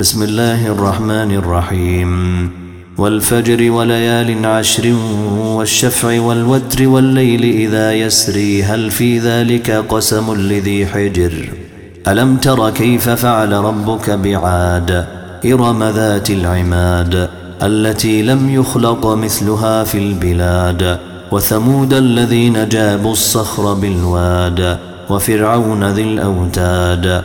بسم الله الرحمن الرحيم والفجر وليال عشر والشفع والوتر والليل إذا يسري هل في ذلك قسم لذي حجر ألم تر كيف فعل ربك بعاد إرم ذات العماد التي لم يخلق مثلها في البلاد وثمود الذين جابوا الصخر بالواد وفرعون ذي الأوتاد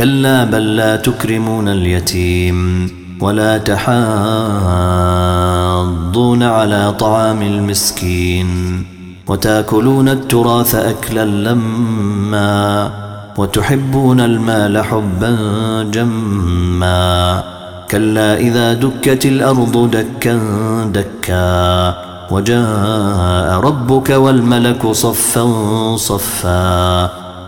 كلا بل لا تكرمون اليتيم ولا تحاضون على طعام المسكين وتاكلون التراث أكلا لما وتحبون المال حبا جما كلا إذا دكت الأرض دكا دكا وجاء ربك والملك صفا صفا